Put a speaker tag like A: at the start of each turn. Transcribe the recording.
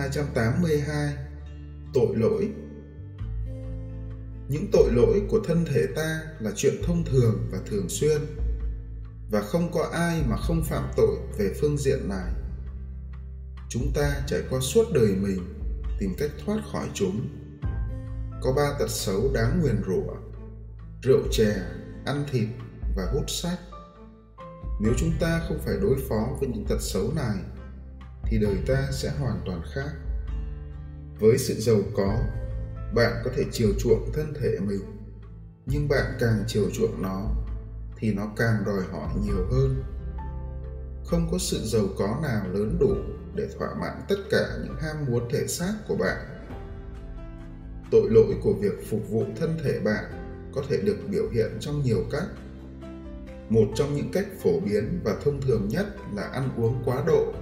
A: 282 Tội lỗi Những tội lỗi của thân thể ta là chuyện thông thường và thường xuyên và không có ai mà không phạm tội về phương diện này. Chúng ta trải qua suốt đời mình tìm cách thoát khỏi chúng. Có ba tật xấu đáng nguyền rủa: rượu chè, ăn thịt và hút sách. Nếu chúng ta không phải đối phó với những tật xấu này thì đời ta sẽ hoàn toàn khác. Với sự giàu có, bạn có thể chiều chuộng thân thể mình. Nhưng bạn càng chiều chuộng nó, thì nó càng đòi hỏi nhiều hơn. Không có sự giàu có nào lớn đủ để thỏa mãn tất cả những ham muốn thể xác của bạn. Tội lỗi của việc phục vụ thân thể bạn có thể được biểu hiện trong nhiều cách. Một trong những cách phổ biến và thông thường nhất là ăn uống quá độ.